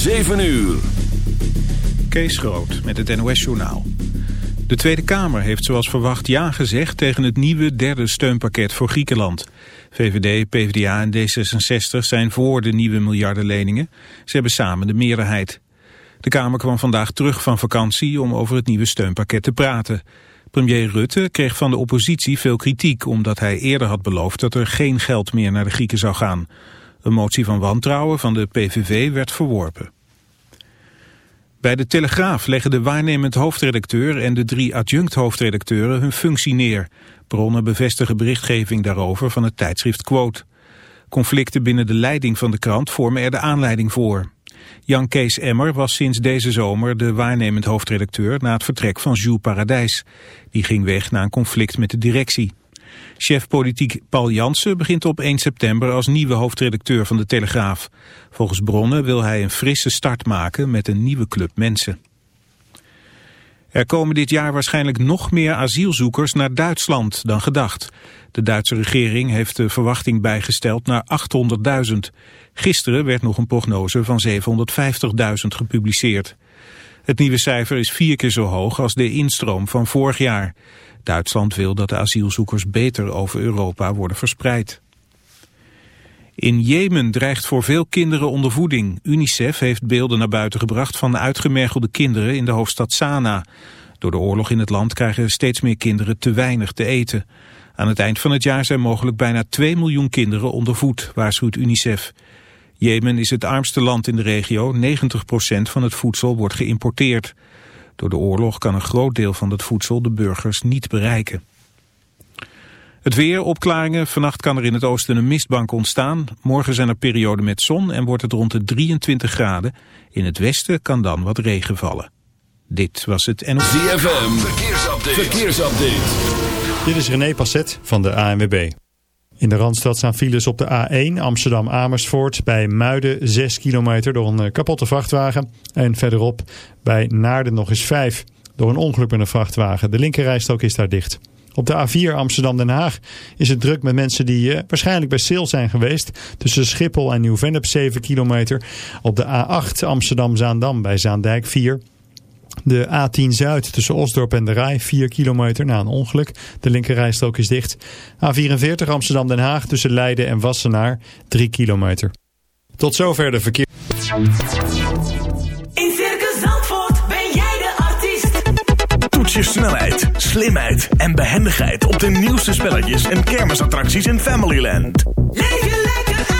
7 uur. Kees Groot met het NOS-journaal. De Tweede Kamer heeft zoals verwacht ja gezegd tegen het nieuwe derde steunpakket voor Griekenland. VVD, PvdA en D66 zijn voor de nieuwe miljardenleningen. Ze hebben samen de meerderheid. De Kamer kwam vandaag terug van vakantie om over het nieuwe steunpakket te praten. Premier Rutte kreeg van de oppositie veel kritiek omdat hij eerder had beloofd dat er geen geld meer naar de Grieken zou gaan. Een motie van wantrouwen van de PVV werd verworpen. Bij de Telegraaf leggen de waarnemend hoofdredacteur en de drie adjunct-hoofdredacteuren hun functie neer. Bronnen bevestigen berichtgeving daarover van het tijdschrift Quote. Conflicten binnen de leiding van de krant vormen er de aanleiding voor. Jan Kees Emmer was sinds deze zomer de waarnemend hoofdredacteur na het vertrek van Jules Paradijs. Die ging weg na een conflict met de directie. Chef politiek Paul Jansen begint op 1 september als nieuwe hoofdredacteur van de Telegraaf. Volgens bronnen wil hij een frisse start maken met een nieuwe club mensen. Er komen dit jaar waarschijnlijk nog meer asielzoekers naar Duitsland dan gedacht. De Duitse regering heeft de verwachting bijgesteld naar 800.000. Gisteren werd nog een prognose van 750.000 gepubliceerd. Het nieuwe cijfer is vier keer zo hoog als de instroom van vorig jaar. Duitsland wil dat de asielzoekers beter over Europa worden verspreid. In Jemen dreigt voor veel kinderen ondervoeding. UNICEF heeft beelden naar buiten gebracht van uitgemergelde kinderen in de hoofdstad Sanaa. Door de oorlog in het land krijgen steeds meer kinderen te weinig te eten. Aan het eind van het jaar zijn mogelijk bijna 2 miljoen kinderen ondervoed, waarschuwt UNICEF. Jemen is het armste land in de regio, 90% van het voedsel wordt geïmporteerd. Door de oorlog kan een groot deel van het voedsel de burgers niet bereiken. Het weer, opklaringen. Vannacht kan er in het oosten een mistbank ontstaan. Morgen zijn er perioden met zon en wordt het rond de 23 graden. In het westen kan dan wat regen vallen. Dit was het NOS. ZFM, verkeersupdate. verkeersupdate. Dit is René Passet van de ANWB. In de Randstad staan files op de A1 Amsterdam-Amersfoort bij Muiden 6 kilometer door een eh, kapotte vrachtwagen. En verderop bij Naarden nog eens 5 door een ongeluk met een vrachtwagen. De linkerrijstrook is daar dicht. Op de A4 Amsterdam-Den Haag is het druk met mensen die uh, waarschijnlijk bij Seel zijn geweest. Tussen Schiphol en Nieuw-Vennep 7 kilometer. Op de A8 Amsterdam-Zaandam bij Zaandijk 4 de A10 Zuid tussen Osdorp en de Rij, 4 kilometer na een ongeluk. De linkerrijstrook is dicht. A44 Amsterdam-Den Haag tussen Leiden en Wassenaar, 3 kilometer. Tot zover de verkeer. In Circus Zandvoort ben jij de artiest. Toets je snelheid, slimheid en behendigheid op de nieuwste spelletjes en kermisattracties in Familyland. Leef lekker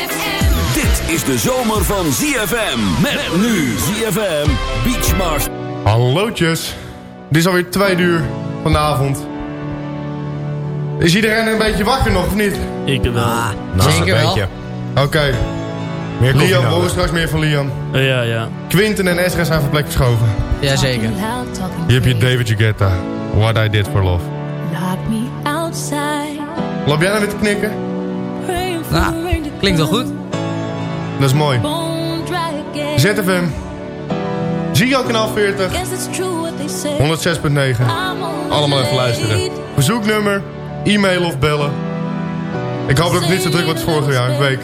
Dit is de zomer van ZFM. Met nu ZFM Beachmars. Hallootjes. Dit is alweer twee uur vanavond. Is iedereen een beetje wakker nog of niet? Ik wel. Nou, Zeker een wel. beetje. Oké. Meer koffie Liam, horen straks meer van Liam. Ja, ja. Quinten en Ezra zijn van plek verschoven. Jazeker. Hier heb je David Guetta. What I Did For Love. Loop jij nou weer te knikken? Nou, klinkt wel goed. Dat is mooi. ZFM. Ziggo kanaal 40. 106.9. Allemaal even luisteren. Bezoeknummer, e-mail of bellen. Ik hoop dat het niet zo druk wordt vorig jaar, week.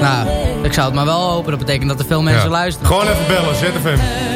Nou, ik zou het maar wel hopen. Dat betekent dat er veel mensen luisteren. Gewoon even bellen, ZFM.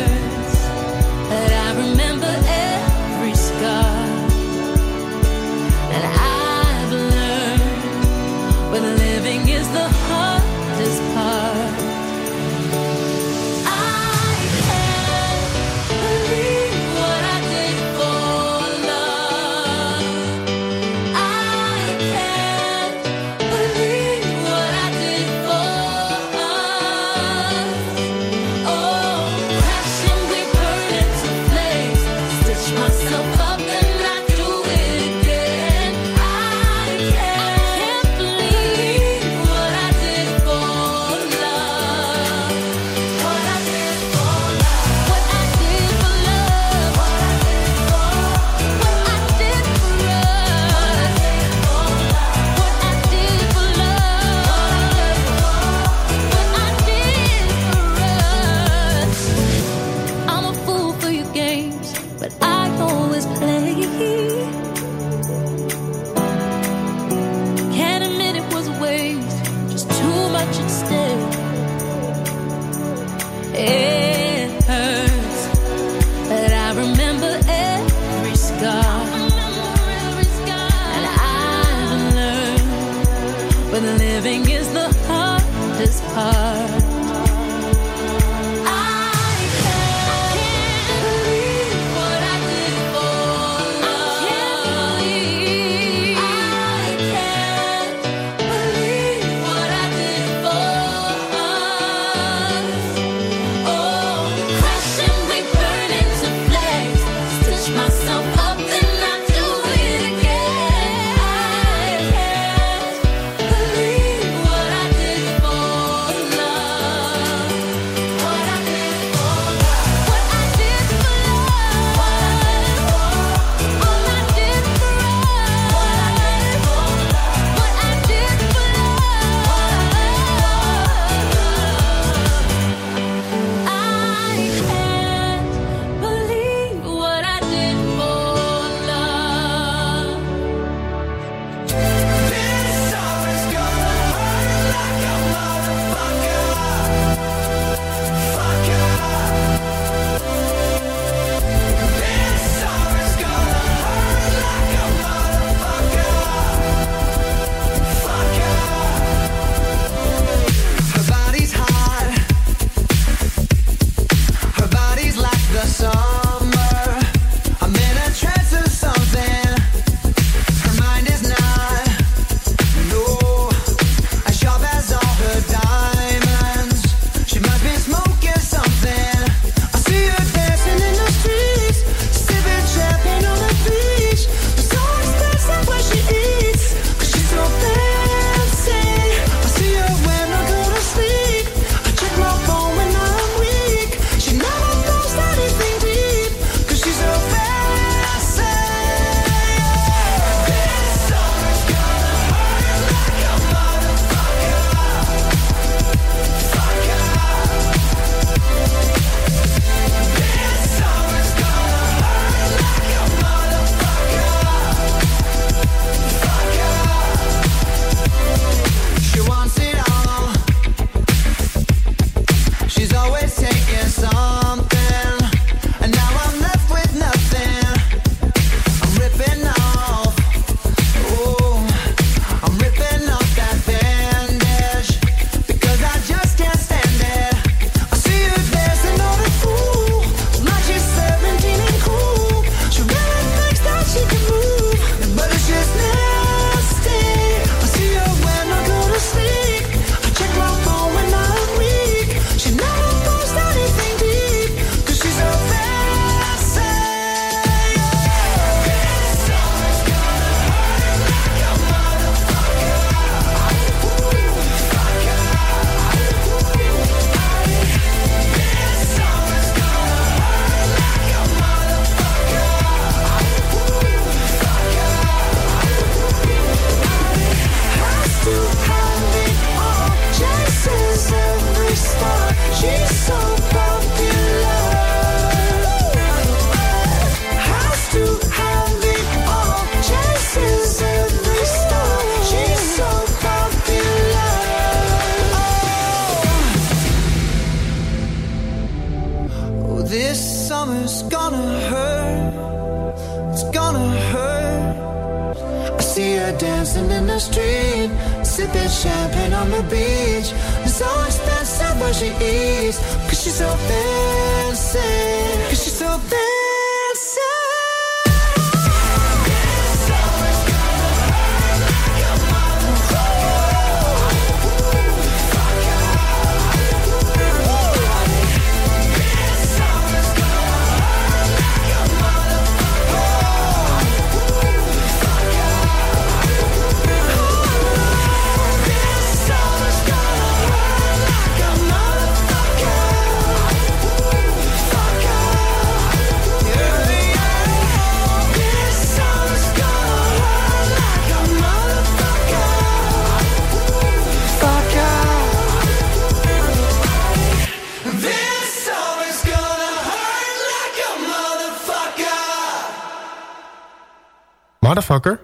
Motherfucker?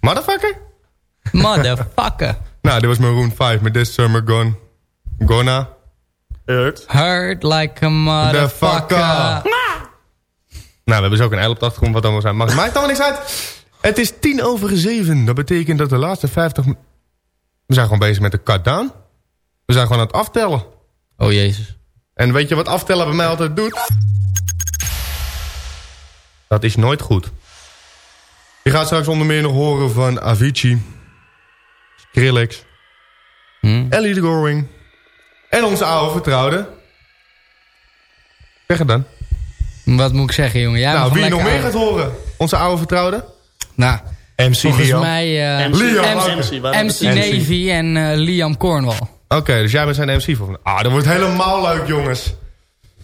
Motherfucker? Motherfucker. Nou, dit was Maroon 5 met This Summer Gone. Gonna. Hurt. Hurt like a motherfucker. Nou, we hebben dus ook een eil op de achtergrond wat allemaal zijn. Maar het maakt allemaal niks uit. Het is tien over zeven. Dat betekent dat de laatste 50... mi- We zijn gewoon bezig met de cut-down. We zijn gewoon aan het aftellen. Oh jezus. En weet je wat aftellen bij mij altijd doet? Dat is nooit goed. Je gaat straks onder meer nog horen van Avicii, Skrillex, Hm? Ellie de Goring en onze oude vertrouwde. Zeg het dan. Wat moet ik zeggen, jongen? Jij nou, wie nog meer gaat horen? Onze oude vertrouwde? Nou, MC volgens Liam. mij eh, MC, MC, Navy en eh, Liam Cornwall. Oké, dus jij bent zijn MC voor Ah, dat wordt helemaal leuk, jongens.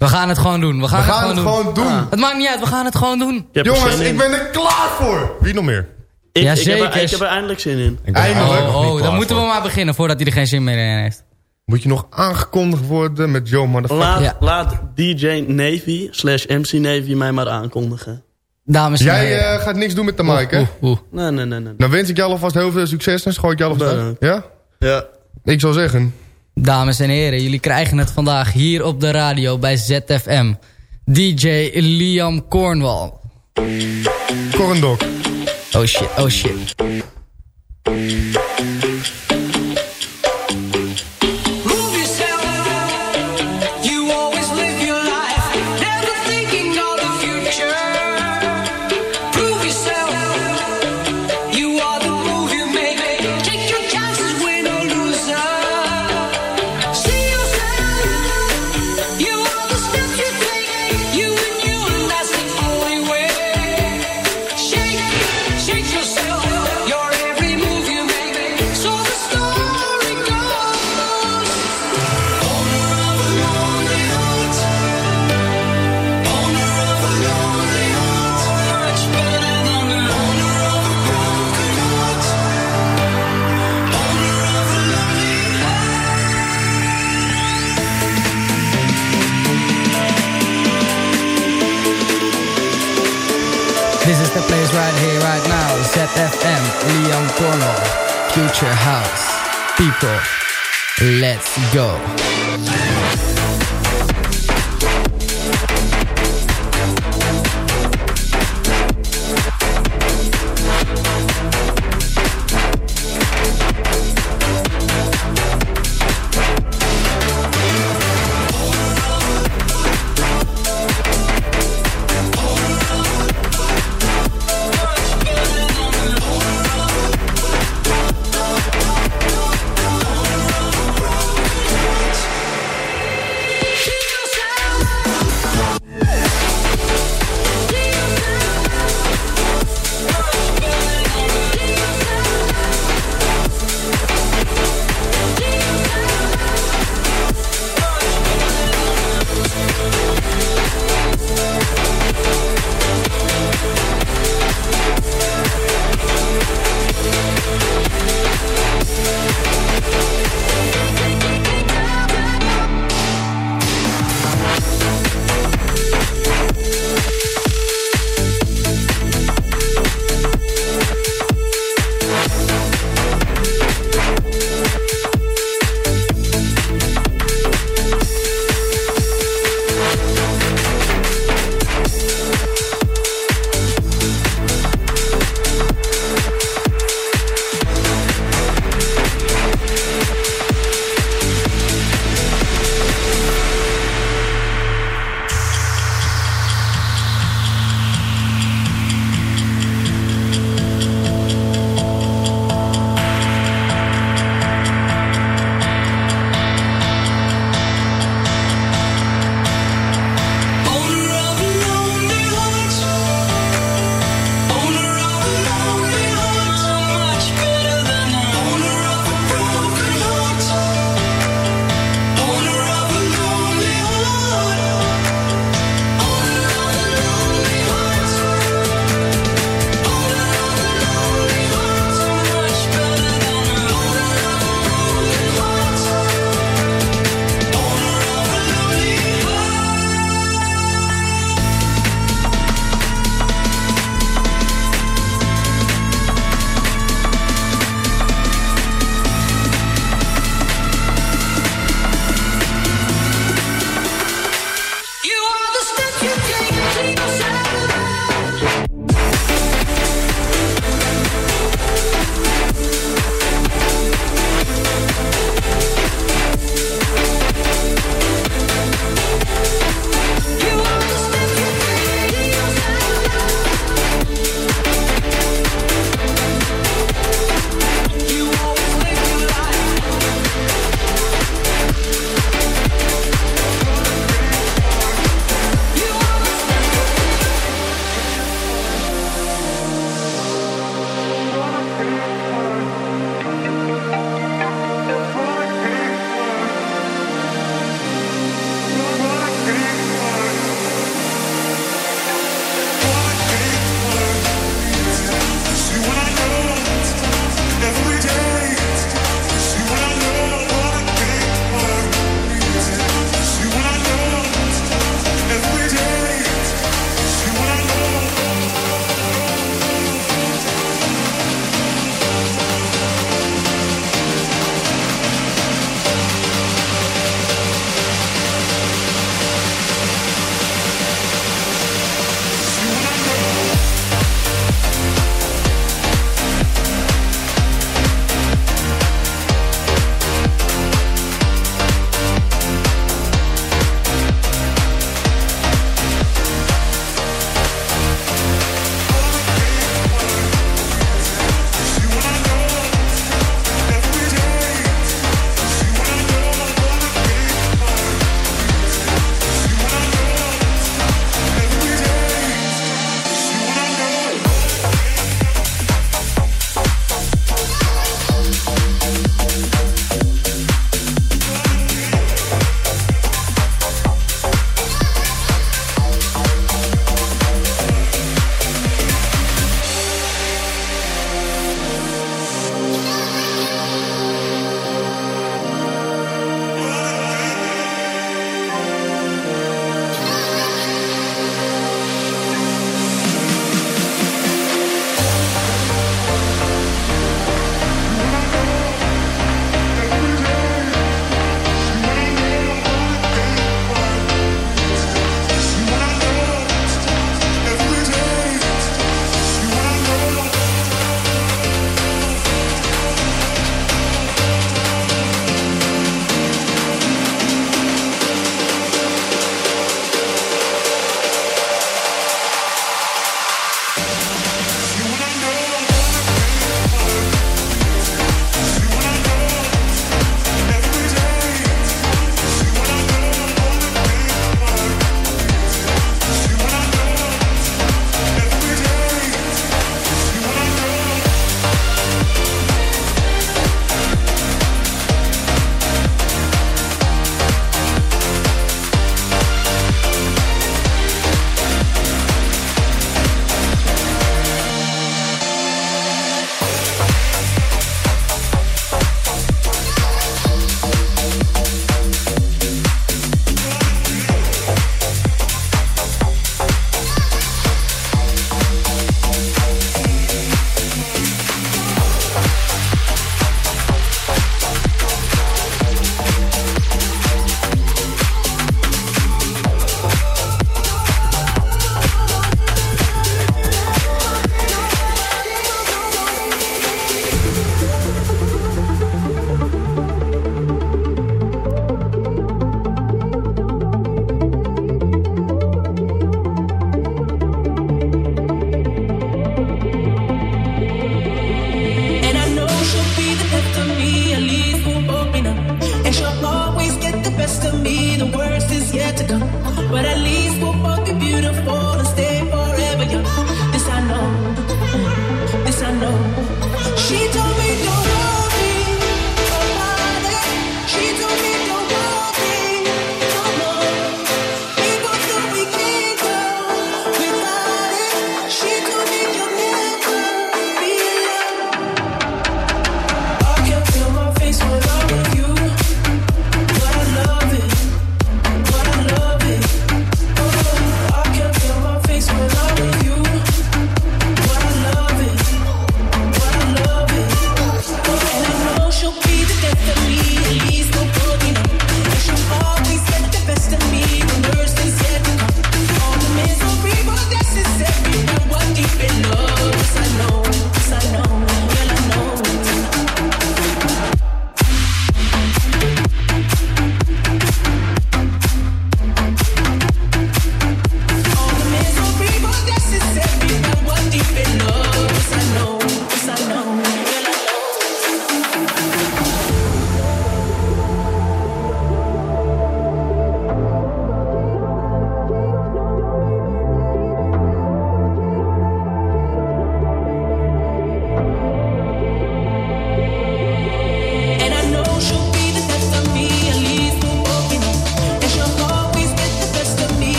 We gaan het gewoon doen. We gaan, We het gaan gewoon het doen. gewoon doen. Het maakt niet uit, we gaan het gewoon doen. Jongens, ik ben er klaar voor. Wie nog meer? Ik, Ja, ik, heb er, zeker. ik heb er eindelijk zin in. Eindelijk. Oh, oh dan moeten we maar beginnen voordat hij er geen zin meer in heeft. Moet je nog aangekondigd worden met Joe Motherfucker? Laat, Ja. laat DJ Navy slash MC Navy mij maar aankondigen. Dames en Jij heren. eh, gaat niks doen met de mic, hè? Nee, nee, nee. nee. Dan wens ik jou alvast heel veel succes en gooi ik jou alvast uit. Ja? Ja. Ik zou zeggen... Dames en heren, jullie krijgen het vandaag hier op de radio bij ZFM. DJ Liam Cornwall. Corendok. Oh shit, oh shit. ZFM, Liam Future House. People, let's go.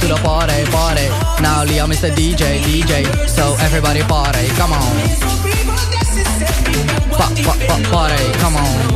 To the party, party. Now Liam is the DJ, DJ. So everybody party, come on. Pa, pa, pa, party, come on.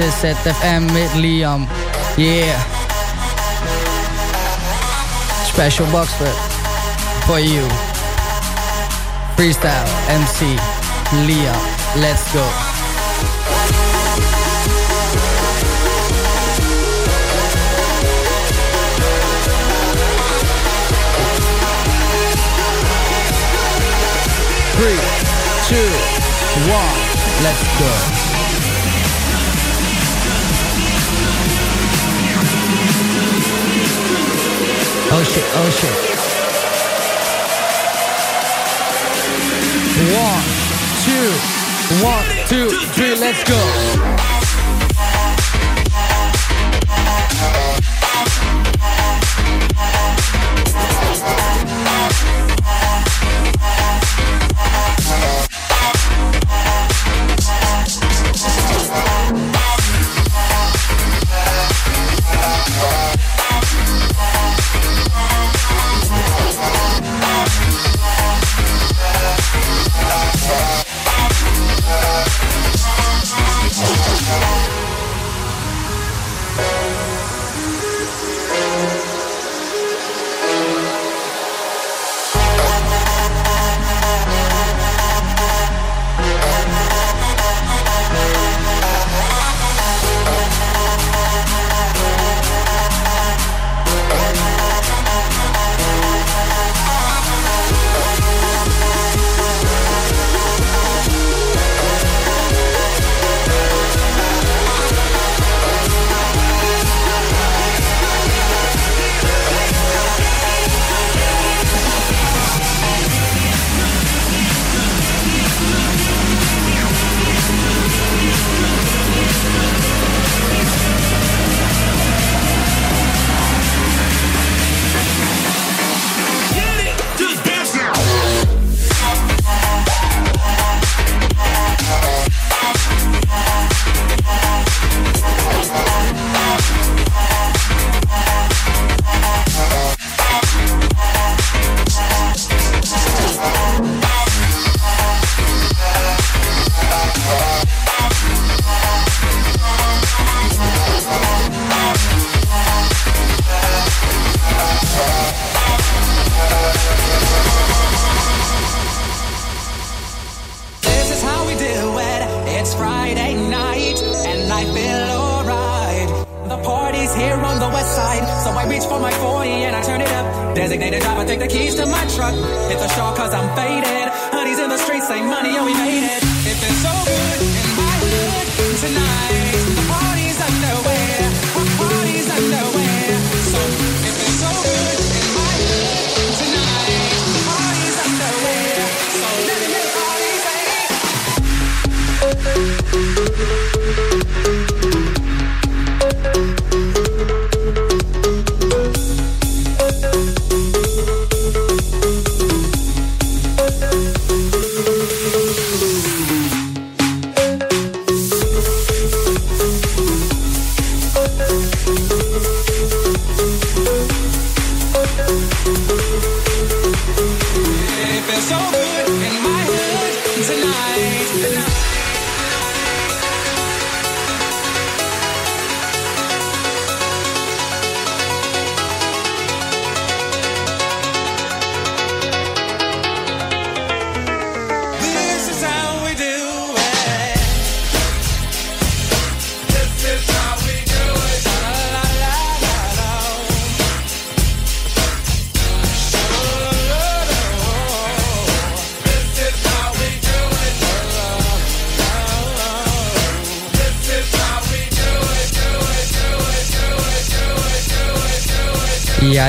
is ZFM with Liam. Yeah. Special box for, for you. Freestyle MC Liam. Let's go. three, two, one, let's go. Oh shit, oh shit. One, two, one, two, three, let's go.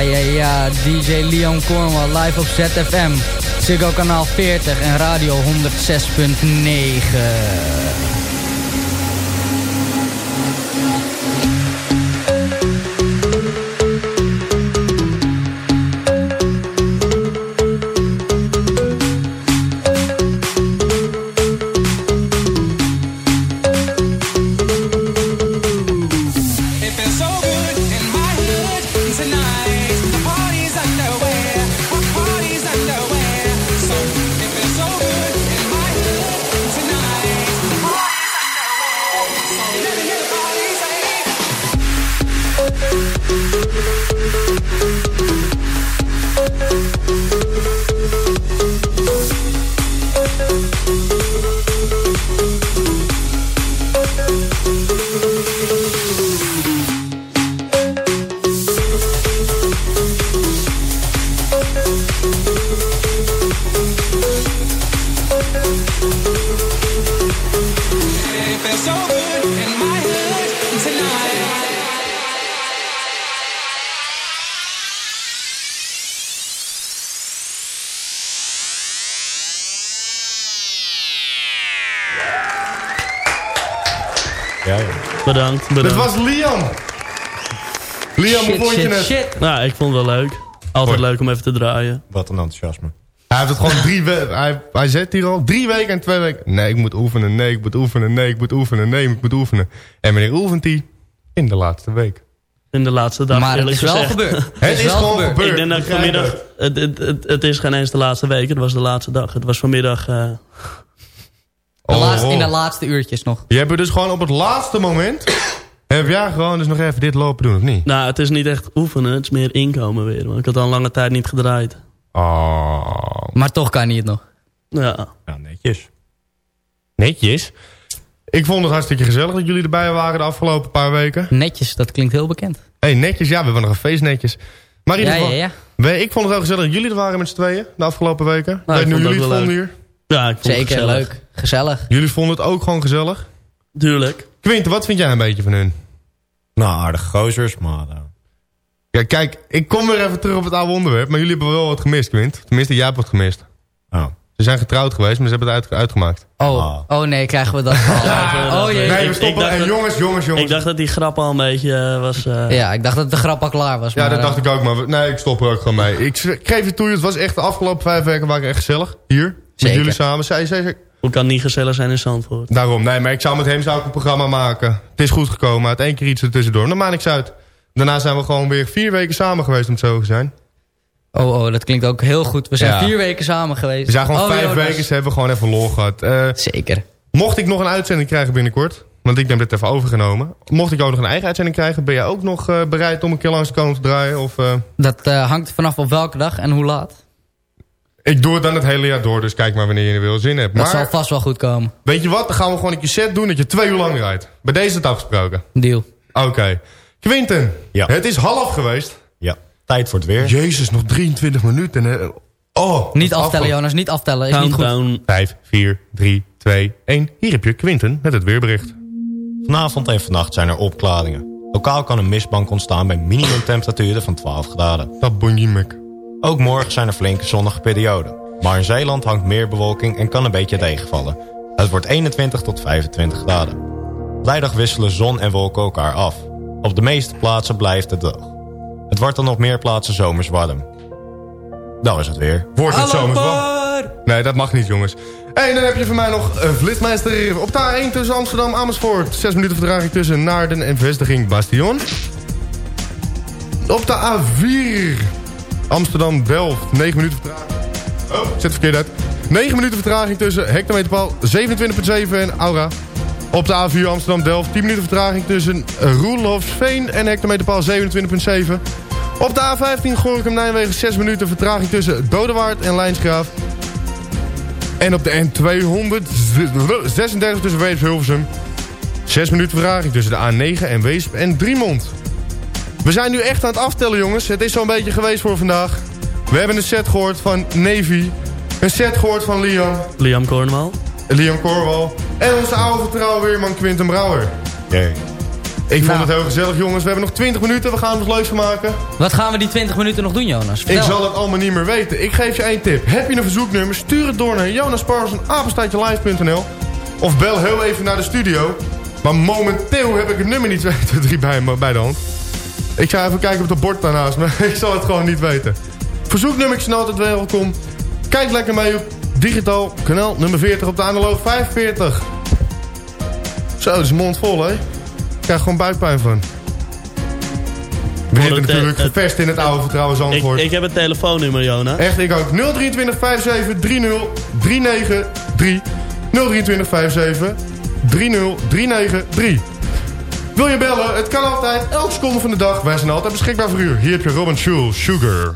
ja, ja, ja. DJ Leon Cornwall live op ZFM. Ziggo kanaal 40 en radio 106.9. Bedankt, Dit bedankt. was Liam. Liam, hoe vond je shit, het? shit. Nou, ik vond het wel leuk. Altijd Hoi. leuk om even te draaien. Wat een enthousiasme. Hij heeft het gewoon drie weken. Hij, hij zet hier al drie weken en twee weken. Nee, ik moet oefenen. Nee, ik moet oefenen. Nee, ik moet oefenen. Nee, ik moet oefenen. En wanneer oefent hij? In de laatste week. In de laatste dag, Maar het is wel gezegd. gebeurd. Het is, wel gewoon gebeurd. gebeurd. Ik denk dat ik vanmiddag... het. Het, het, is geen eens de laatste week, het was de laatste dag. Het was vanmiddag... eh, De Oh, laatste, oh. in de laatste uurtjes nog. Je hebt er dus gewoon op het laatste moment... heb jij gewoon dus nog even dit lopen doen, of niet? nou, het is niet echt oefenen, het is meer inkomen weer. Want ik had al een lange tijd niet gedraaid. Oh. Maar toch kan hij het nog. Ja, Ja, netjes. Netjes. Ik vond het hartstikke gezellig dat jullie erbij waren de afgelopen paar weken. Netjes, dat klinkt heel bekend. hey, netjes. Ja, we hebben nog een feest netjes. Maar in Ja, ieder ja, geval... ja. we- Ik vond het wel gezellig dat jullie er waren met z'n tweeën de afgelopen weken. Nou, Weet ik nu vond jullie het het ook wel vonden hier? ja ik vond het Zeker, gezellig. leuk. Gezellig. Jullie vonden het ook gewoon gezellig? Tuurlijk. Quinte, wat vind jij een beetje van hun? Nou, aardige gozers, maar... eh, Ja, kijk, ik kom weer even terug op het oude onderwerp. Maar jullie hebben wel wat gemist, Quint. Tenminste, jij hebt wat gemist. oh. Ze zijn getrouwd geweest, maar ze hebben het uit, uitgemaakt. Oh, Ah. oh nee, krijgen we dat al. Oh jee. Nee, we ik stoppen. dacht En dat- jongens, jongens, jongens. Ik dacht dat die grap al een beetje eh, was... eh, Ja, ik dacht dat de grap al klaar was. Ja, maar, dat dacht ik ook, maar we- nee, ik stop er ook gewoon mee. Ik, geef je toe, het was echt de afgelopen vijf weken waren echt gezellig. Hier, met Zeker. jullie samen. Zij, zij, zij- Hoe kan het niet gezellig zijn in Zandvoort? Daarom, nee, maar ik zou met hem zou ik een programma maken. Het is goed gekomen, uit één keer iets ertussendoor. Dat maakt niks uit. Daarna zijn we gewoon weer vier weken samen geweest om het zo te zijn. Oh, oh, dat klinkt ook heel goed. We zijn Ja. vier weken samen geweest. We zijn gewoon Oh, vijf weken, ze hebben gewoon even lol gehad. Eh, Zeker. mocht ik nog een uitzending krijgen binnenkort, want ik heb dit even overgenomen. Mocht ik ook nog een eigen uitzending krijgen, ben jij ook nog eh, bereid om een keer langs te komen te draaien? Of, eh, Dat eh, hangt vanaf op welke dag en hoe laat. Ik doe het dan het hele jaar door, dus kijk maar wanneer je er wil zin hebt. Dat Maar zal vast wel goed komen. weet je wat, dan gaan we gewoon een keer set doen dat je twee uur lang rijdt. Bij deze is het afgesproken. Deal. Oké. Quinten, Ja. het is half geweest. Ja, tijd voor het weer. Jezus, nog 23 minuten. Hè? Oh, Niet aftellen, Jonas. Niet aftellen. Is niet goed. Countdown. 5, 4, 3, 2, 1. Hier heb je Quinten met het weerbericht. Vanavond en vannacht zijn er opklaringen. Lokaal kan een mistbank ontstaan bij minimumtemperaturen van 12 graden. Dat bonjemek. Ook morgen zijn er flinke zonnige perioden. Maar in Zeeland hangt meer bewolking en kan een beetje tegenvallen. Het wordt 21 tot 25 graden. Vrijdag wisselen zon en wolken elkaar af. Op de meeste plaatsen blijft het droog. Het wordt dan op meer plaatsen zomers warm. Dat is het weer. Wordt het zomers warm? Nee, dat mag niet, jongens. En dan heb je van mij nog een flitsmeister op de A1 tussen Amsterdam en Amersfoort. 6 minuten vertraging tussen Naarden en vestiging Bastion. Op de A4 Amsterdam-Delft. 9 minuten vertraging. Oh, het verkeerd uit. 9 minuten vertraging tussen hectometerpaal 27.7 en Aura. Op de A4 Amsterdam-Delft 10 minuten vertraging tussen Roelofsveen en hectometerpaal 27.7. Op de A15 Gorinchem-Nijmegen 6 minuten vertraging tussen Dodewaard en Lijnsgraaf. En op de N236 tussen Weesp-Hilversum 6 minuten vertraging tussen de A9 en Weesp en Driemond. We zijn nu echt aan het aftellen jongens. Het is zo'n beetje geweest voor vandaag. We hebben een set gehoord van Navy. Een set gehoord van Liam. Liam Cornwall. Liam Corwal. En onze oude vertrouwen weerman Quinten Brouwer. Jee. Ik vond Nou. het heel gezellig jongens. We hebben nog 20 minuten. We gaan er wat leuks van maken. Wat gaan we die 20 minuten nog doen, Jonas? Ik zal het allemaal niet meer weten. Ik geef je één tip. Heb je een verzoeknummer? Stuur het door naar jonasparson.apenstaatjelive.nl Of bel heel even naar de studio. Maar momenteel heb ik het nummer niet 2, 3 bij, bij de hand. Ik ga even kijken op het bord daarnaast. Maar ik zal het gewoon niet weten. Verzoeknummers zijn altijd welkom. Kijk lekker mee op digitaal kanaal nummer 40 op de analoog 45. Zo, dat is mond vol, hè? Ik krijg gewoon buikpijn van. We zitten natuurlijk gevest in het oude vertrouwen Ik, Zandvoort. ik heb het telefoonnummer, Jona. Echt, ik ook. 023 57 30 393 023 57 30 393 Wil je bellen? Het kan altijd, elke seconde van de dag. Wij zijn altijd beschikbaar voor u. Hier heb je Robin Schul, Sugar.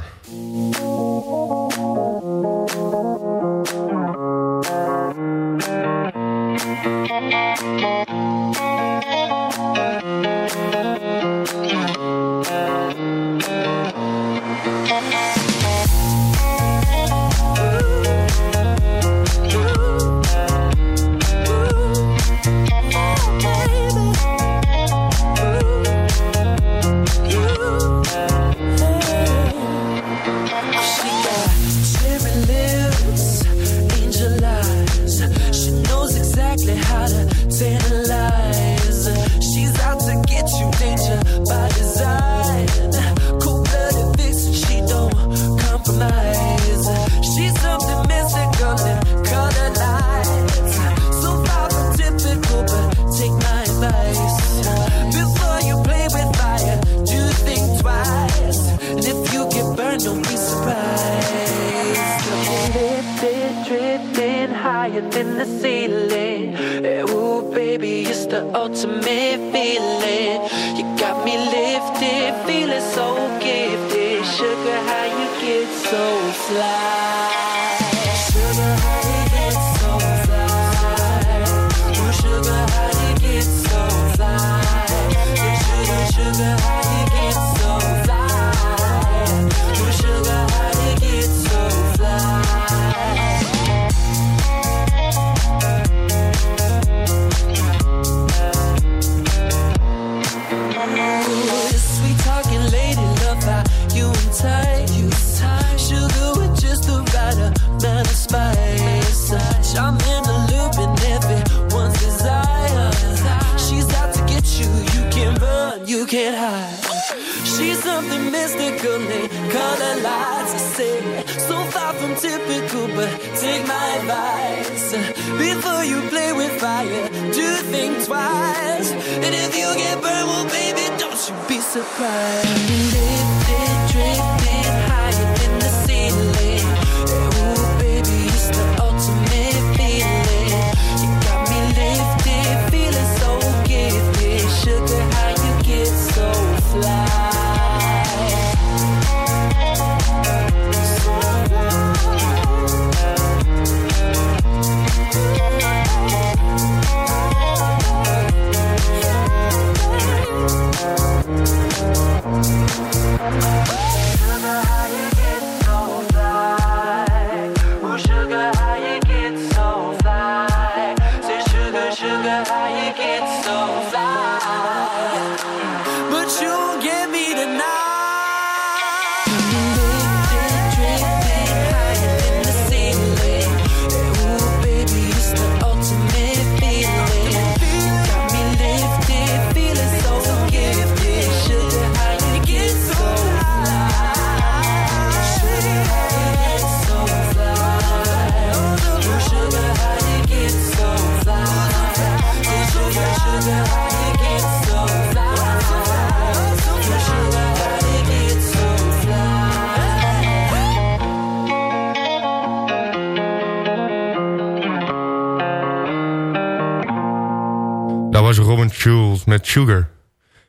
Schulz met Sugar.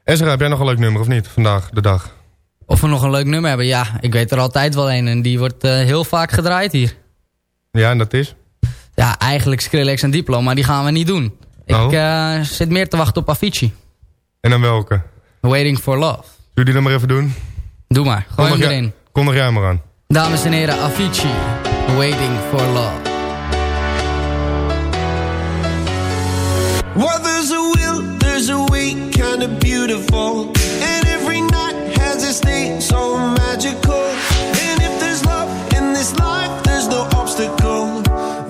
Ezra, heb jij nog een leuk nummer of niet? Vandaag, de dag. Of we nog een leuk nummer hebben? Ja, ik weet er altijd wel een. En die wordt eh, heel vaak gedraaid hier. Ja, en dat is? Ja, eigenlijk Skrillex en Diplo, maar die gaan we niet doen. Oh. Ik eh, zit meer te wachten op Avicii. En dan welke? Waiting for Love. Zullen die dan maar even doen? Doe maar, gooi hem Kondig erin. jij, kondig jij maar aan. Dames en heren, Avicii. Waiting for Love. Well, there's a will, there's a way, kind of beautiful. And every night has its day, so magical. And if there's love in this life, there's no obstacle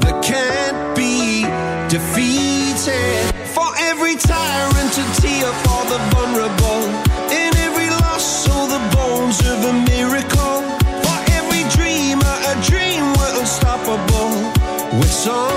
that can't be defeated. For every tyrant to tear for the vulnerable. In every loss, all the bones of a miracle. For every dreamer, a dream we're unstoppable. With something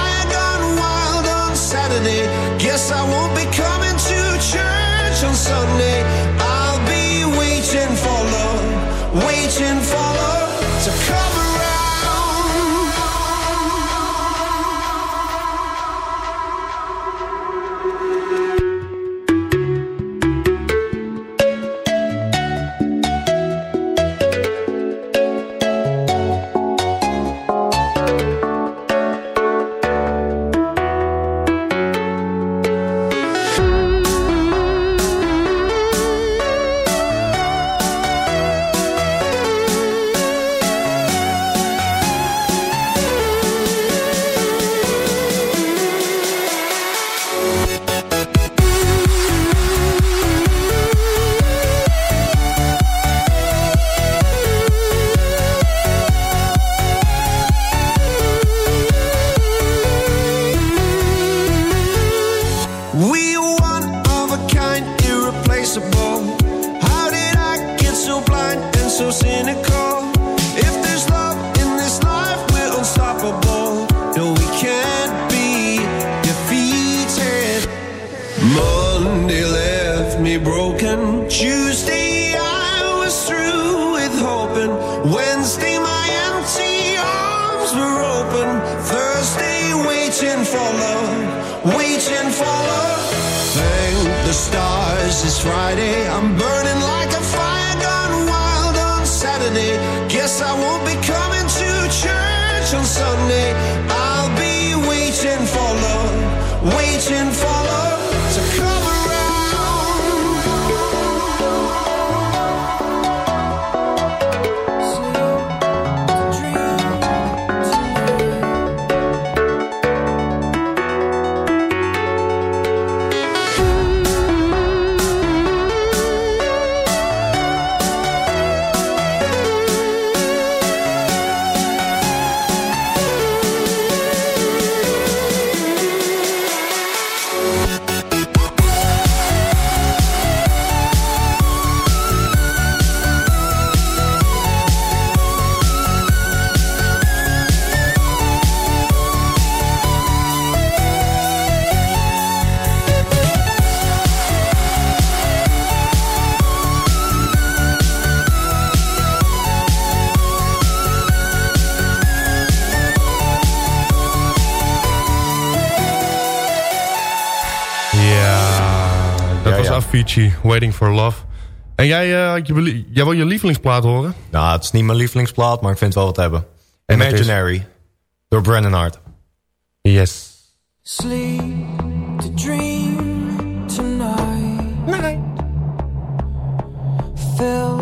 Avicii, Waiting for Love. En jij, eh, had je, jij wil je lievelingsplaat horen? Nou, het is niet mijn lievelingsplaat, maar ik vind het wel wat hebben. Imaginary, door Brandon Hart. Yes. Sleep to dream tonight. Night. Fill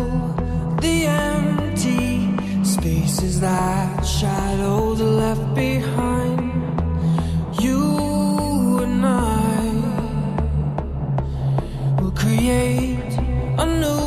the empty spaces that shadow left behind. create a new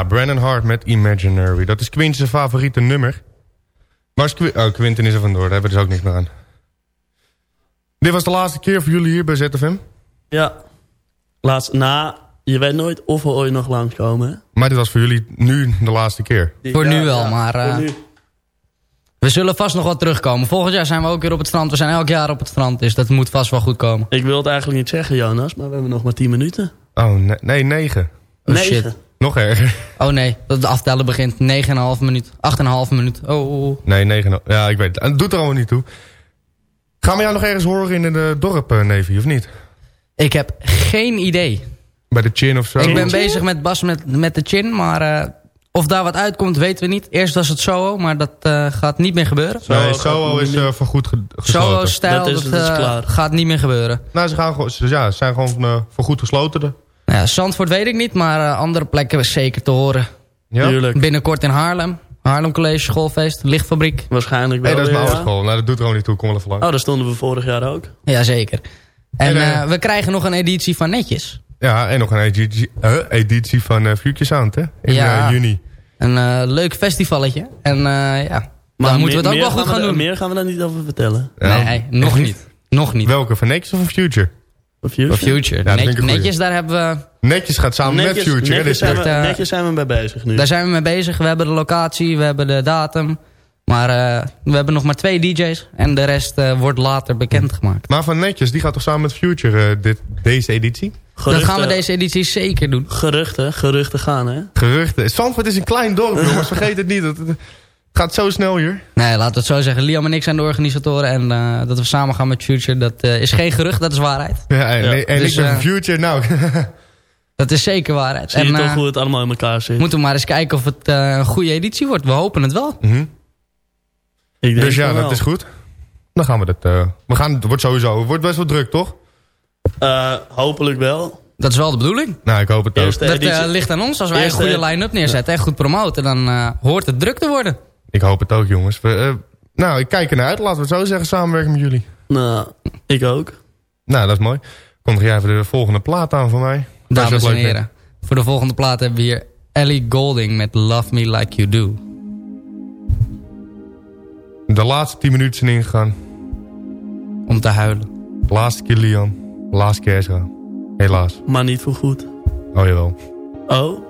Ja, Brandon Hart met Imaginary. Dat is Quint's favoriete nummer. Maar is oh, Quinten is er vandoor. Daar hebben we dus ook niks meer aan. Dit was de laatste keer voor jullie hier bij ZFM. Ja. Laatst, na, je weet nooit of we ooit nog langskomen. Maar dit was voor jullie nu de laatste keer. Voor Ja, nu wel, ja, maar voor eh, nu. we zullen vast nog wat terugkomen. Volgend jaar zijn we ook weer op het strand. We zijn elk jaar op het strand, dus dat moet vast wel goed komen. Ik wil het eigenlijk niet zeggen, Jonas, maar we hebben nog maar 10 minuten. Oh, ne- nee, negen. Oh, Negen. shit. Nog erger. Oh nee, dat aftellen begint 9,5 minuut. 8,5 minuut. Oh, oh, oh. Nee, negen. Ja, ik weet het. Het doet er allemaal niet toe. Gaan we jou nog ergens horen in het dorp, eh, Nevi, of niet? Ik heb geen idee. Bij de chin of zo? Ik ben bezig met Bas met, met de chin, maar eh, of daar wat uitkomt weten we niet. Eerst was het Soho, maar dat eh, gaat niet meer gebeuren. Nee, Soho is eh voor goed ge- gesloten. Soho-stijl, Dat is- dat is eh, klaar. gaat niet meer gebeuren. Nou, ze, gaan gewoon, ze, ja, ze zijn gewoon eh, voor goed gesloten. Nou ja, Zandvoort weet ik niet, maar eh, andere plekken zeker te horen. Ja? Tuurlijk. Binnenkort in Haarlem. Haarlem College Schoolfeest, lichtfabriek. Waarschijnlijk wel Nee, dat is mijn oude school. Nou, dat doet er gewoon niet toe. Kom wel even lang. Oh, daar stonden we vorig jaar ook. Jazeker. En En, eh, eh, we krijgen nog een editie van Netjes. Ja, en nog een editie, eh, editie van Future Sound, hè? In Ja. juni. Een eh, leuk festivalletje. En eh, ja, Maar dan moeten we het ook wel goed gaan doen. Meer gaan we daar niet over vertellen. Ja. Nee, nog niet. Nog niet. Welke? Van Netjes of van Future? Of Future? Net- netjes, daar hebben we Netjes gaat samen netjes, met Future. netjes, zijn we, dat, netjes zijn we mee bezig nu. Daar zijn we mee bezig. We hebben de locatie, we hebben de datum. Maar eh, we hebben nog maar twee DJ's. En de rest eh, wordt later bekendgemaakt. maar van Netjes, die gaat toch samen met Future eh, dit, deze editie? Geruchten, Dat gaan we deze editie zeker doen. Geruchten, geruchten gaan, hè? Geruchten. Zandvoort is een klein dorp, jongens. Vergeet het niet. Gaat zo snel hier. Nee, laten we het zo zeggen. Liam en ik zijn de organisatoren. En eh, dat we samen gaan met Future, dat eh, is geen gerucht, dat is waarheid. Ja, en Ja. en Dus, ik ben eh, Future. Nou, Dat is zeker waarheid. Zie je en toch hoe het allemaal in elkaar zit? moeten we maar eens kijken of het eh, een goede editie wordt. We hopen het wel. Mhm. Ik denk dus ja, dat wel. is goed. Dan gaan we dat... eh, we gaan, het wordt sowieso... Het wordt best wel druk, toch? Eh, hopelijk wel. Dat is wel de bedoeling. Nou, ik hoop het ook. Dat ligt aan ons. Als wij een goede line-up neerzetten en goed promoten... dan eh, hoort het druk te worden. Ik hoop het ook, jongens. We, eh, nou, ik kijk ernaar uit. Laten we het zo zeggen, samenwerken met jullie. Nou, ik ook. Nou, dat is mooi. Kondig jij even de volgende plaat aan voor mij? Dames en vindt. heren. Voor de volgende plaat hebben we hier Ellie Golding met Love Me Like You Do. De laatste 10 minuten zijn ingegaan. Om te huilen. Laatste keer Liam. Laatste keer Ezra. Helaas. Maar niet voor goed. Oh jawel. Oh?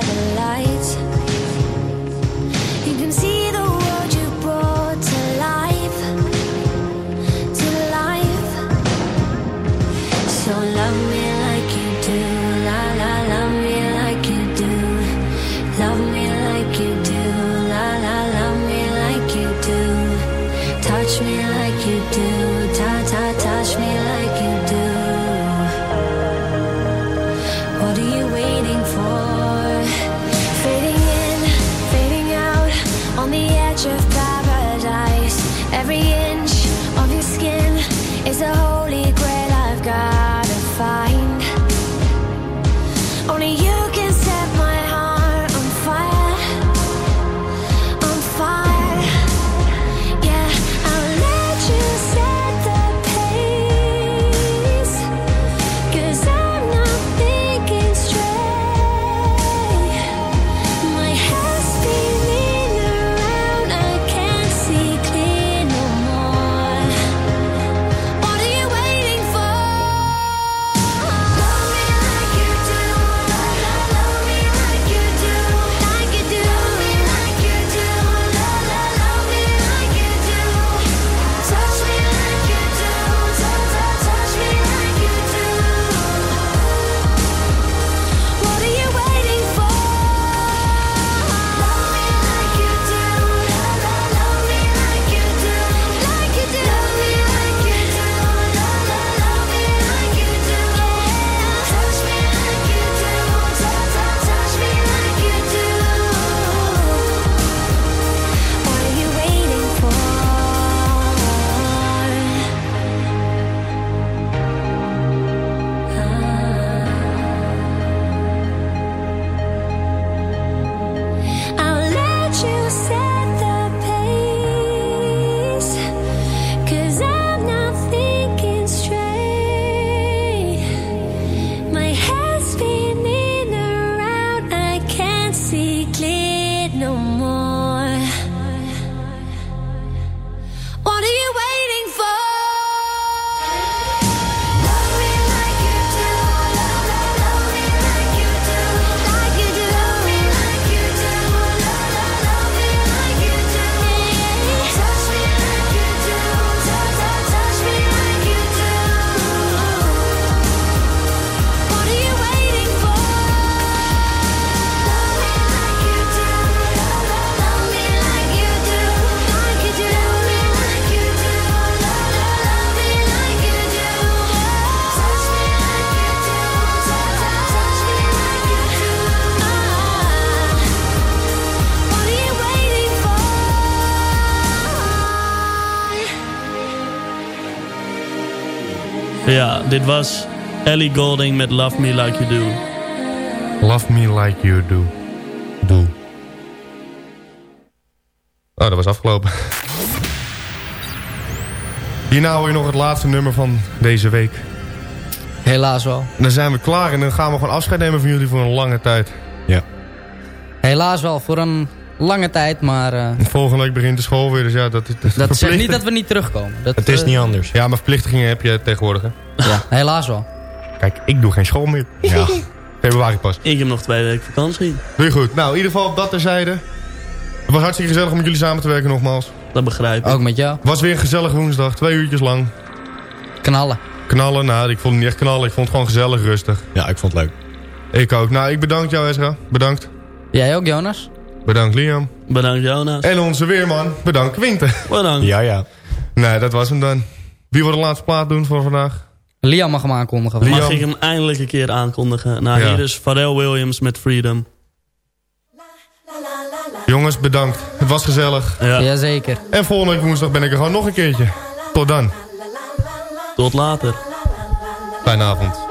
Ja, dit was Ellie Golding met Love Me Like You Do. Love me like you do. Doe. Oh, dat was afgelopen. Hierna hoor je nog het laatste nummer van deze week. Helaas wel. En dan zijn we klaar en dan gaan we gewoon afscheid nemen van jullie voor een lange tijd. Ja. Helaas wel, voor een lange tijd, maar... eh, Volgende week begint de school weer, dus ja, dat is... dat zegt verplicht- niet dat we niet terugkomen. Dat, Het is eh, niet anders. Ja, maar verplichtingen heb je tegenwoordig, hè? Ja, helaas wel. Kijk, ik doe geen school meer. Ja. Februari pas. Ik heb nog twee weken vakantie. Doe je goed. Nou, in ieder geval dat terzijde. Het was hartstikke gezellig om met jullie samen te werken nogmaals. Dat begrijp ik. Ook met jou. was weer een gezellig woensdag. Twee uurtjes lang. Knallen. Knallen, nou, ik vond het niet echt knallen. Ik vond het gewoon gezellig, rustig. Ja, ik vond het leuk. Ik ook. Nou, ik bedank jou, Ezra. Bedankt. Jij ook, Jonas? Bedankt, Liam. Bedankt Jonas. En onze weerman. Bedankt, Quinten. Bedankt. Ja, ja. Nee, dat was hem dan. Wie wil de laatste plaat doen voor vandaag? Liam mag hem aankondigen. Liam. Mag ik hem eindelijk een keer aankondigen? Nou, Ja. hier is Pharrell Williams met Freedom. Jongens, bedankt. Het was gezellig. Ja, Jazeker. En volgende week woensdag ben ik er gewoon nog een keertje. Tot dan. tot later. Fijne avond.